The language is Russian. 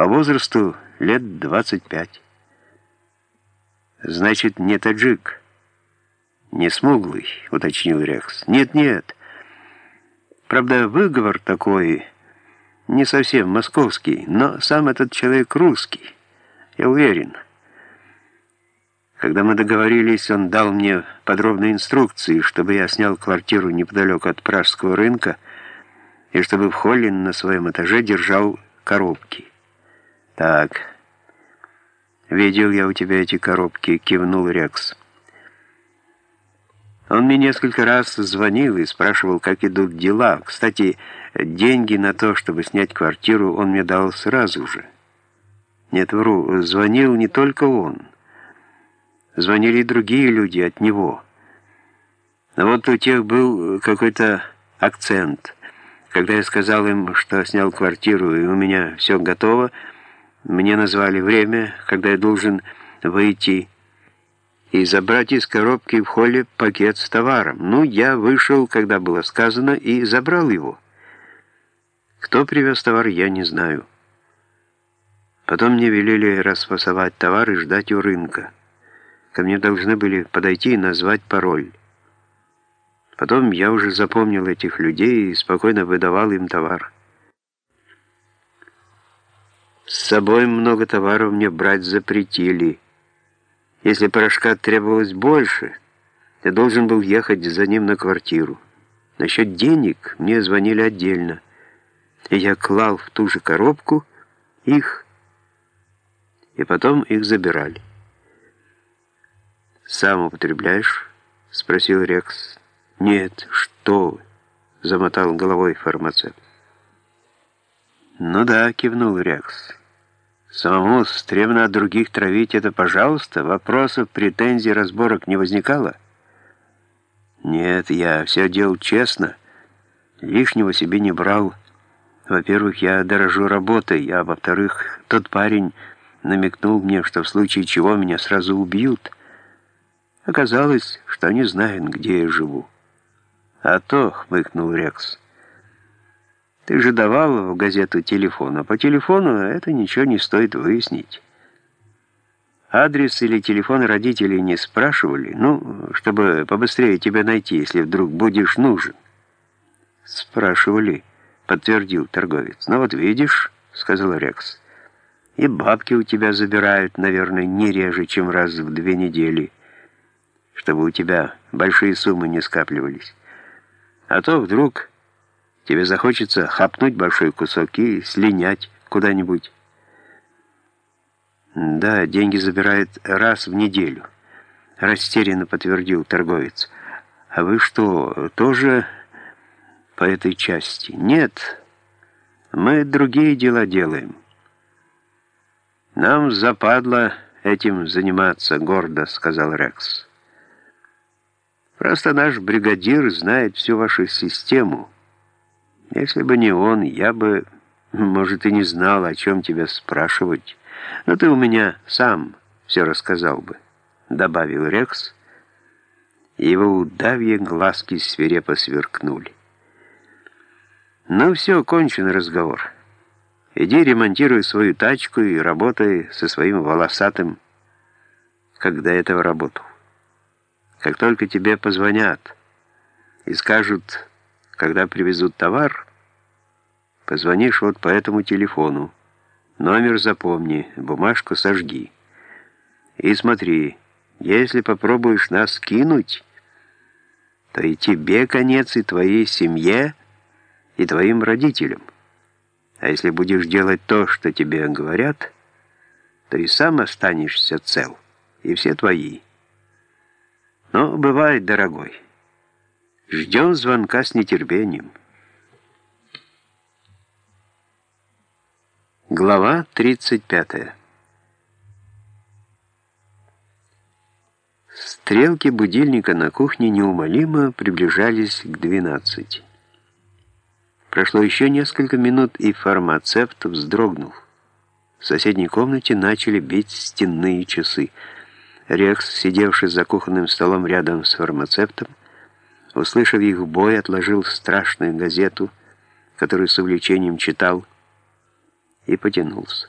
По возрасту лет 25. Значит, не таджик. Не смуглый, уточнил Рекс. Нет-нет. Правда, выговор такой не совсем московский, но сам этот человек русский. Я уверен. Когда мы договорились, он дал мне подробные инструкции, чтобы я снял квартиру неподалеку от Пражского рынка и чтобы в холле на своем этаже держал коробки. Так, видел я у тебя эти коробки, кивнул Рекс. Он мне несколько раз звонил и спрашивал, как идут дела. Кстати, деньги на то, чтобы снять квартиру, он мне дал сразу же. Нет, вру, звонил не только он. Звонили и другие люди от него. Но вот у тех был какой-то акцент. Когда я сказал им, что снял квартиру и у меня все готово, мне назвали время, когда я должен выйти и забрать из коробки в холле пакет с товаром. Ну, я вышел, когда было сказано, и забрал его. Кто привез товар, я не знаю. Потом мне велели расфасовать товар и ждать у рынка. Ко мне должны были подойти и назвать пароль. Потом я уже запомнил этих людей и спокойно выдавал им товар. С собой много товаров мне брать запретили. Если порошка требовалось больше, я должен был ехать за ним на квартиру. Насчет денег мне звонили отдельно, и я клал в ту же коробку их, и потом их забирали. «Сам употребляешь?» — спросил Рекс. «Нет, что вы!» — замотал головой фармацевт. «Ну да», — кивнул Рекс. «Самому стремно от других травить это, пожалуйста, вопросов, претензий, разборок не возникало?» «Нет, я все делал честно, лишнего себе не брал. Во-первых, я дорожу работой, а во-вторых, тот парень намекнул мне, что в случае чего меня сразу убьют. Оказалось, что они знают, где я живу». «А то», — хмыкнул Рекс, — «ты же давал в газету телефон, а по телефону это ничего не стоит выяснить». Адрес или телефон родителей не спрашивали, ну, чтобы побыстрее тебя найти, если вдруг будешь нужен. Спрашивали, подтвердил торговец. Ну вот видишь, сказал Рекс, и бабки у тебя забирают, наверное, не реже, чем раз в две недели, чтобы у тебя большие суммы не скапливались. А то вдруг тебе захочется хапнуть большой кусок и слинять куда-нибудь. Да, деньги забирает раз в неделю, растерянно подтвердил торговец. А вы что, тоже по этой части? Нет, мы другие дела делаем. Нам западло этим заниматься, гордо сказал Рекс. Просто наш бригадир знает всю вашу систему. Если бы не он, я бы, может, и не знал, о чем тебя спрашивать. Но ты у меня сам все рассказал бы», — добавил Рекс. Его удавье глазки свирепо сверкнули. «Ну все, кончен разговор. Иди ремонтируй свою тачку и работай со своим волосатым, до этого работал». Как только тебе позвонят и скажут, когда привезут товар, позвонишь вот по этому телефону. Номер запомни, бумажку сожги. И смотри, если попробуешь нас кинуть, то и тебе конец, и твоей семье, и твоим родителям. А если будешь делать то, что тебе говорят, то и сам останешься цел, и все твои. Но бывает, дорогой. Ждем звонка с нетерпением. Глава 35. Стрелки будильника на кухне неумолимо приближались к 12. Прошло еще несколько минут, и фармацевт вздрогнул. В соседней комнате начали бить стенные часы. Рекс, сидевший за кухонным столом рядом с фармацевтом, услышав их бой, отложил страшную газету, которую с увлечением читал, и потянулся.